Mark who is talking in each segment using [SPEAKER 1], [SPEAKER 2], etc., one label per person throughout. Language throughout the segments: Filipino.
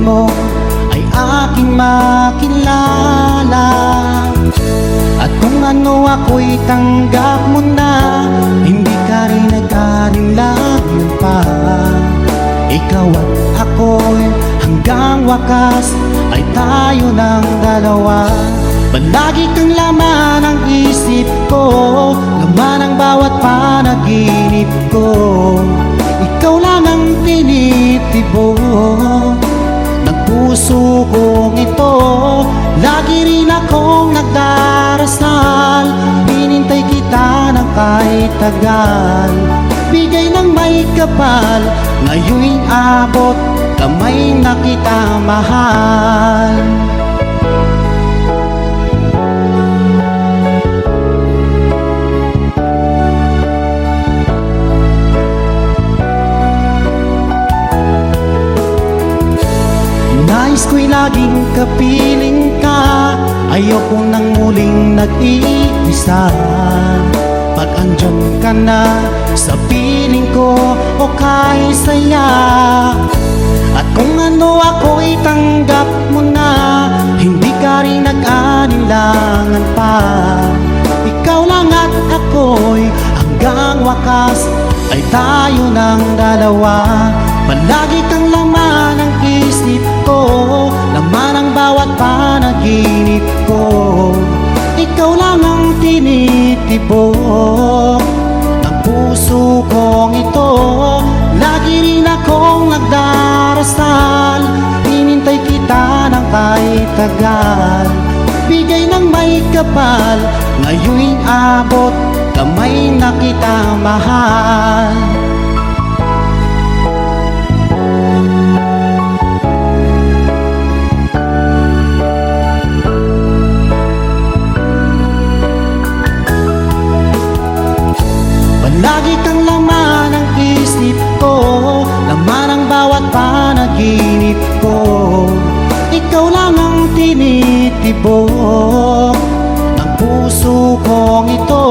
[SPEAKER 1] mo ay aking makilala. At kung ano ako'y tanggap mo na Hindi ka rin nagkarinlan pa. Ikaw at ako'y hanggang wakas Ay tayo ng dalawa. Palagi kang laman ang isip ko Laman ang bawat panaginip ko. Ikaw lang ang tinitibok puso kong ito. Lagi rin akong nagdarasal. Hinintay kita ng kahit tagal. Bigay ng may kapal. Ngayon'y abot Kamay na kita mahal Nais ko'y laging kapiling ka. Ayoko nang muling nag-iisa Pag andyan ka na sa piling ko O kahit saya. At kung ano ako'y tanggap mo na Hindi ka rin nag-anilangan pa. Ikaw lang at ako'y hanggang wakas Ay tayo ng dalawa Ikaw lang ang tinitibok Ng puso kong ito Lagi rin akong nagdarasal. Hinintay kita ng kahit tagal. Bigay ng may kapal Ngayon'y abot Kamay na kita mahal tinitibok Ng puso kong ito.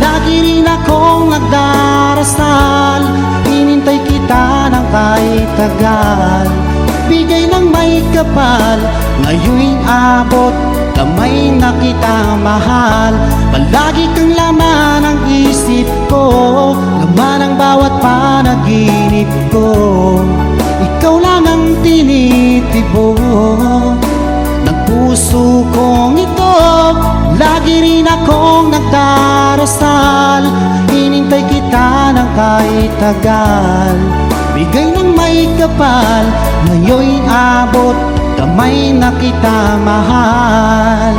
[SPEAKER 1] Lagi rin akong nagdarasal. Hinintay kita ng kahit tagal. Bigay ng may kapal. Ngayon'y abot Kamay na kita mahal. Palagi kang laman ng isip ko. Laman ang bawat panaginip ko. Ikaw lang ang tinitibok Lagi rin akong nagdarasal. Hinintay kita ng kahit tagal. Bigay ng may kapal Ngayon'y abot Kamay na kita mahal.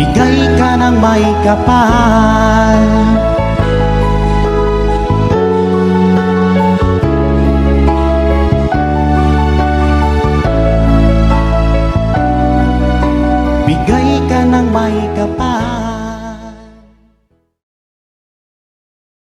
[SPEAKER 1] Bigay ka ng may kapal Bigay ka ng may kapal.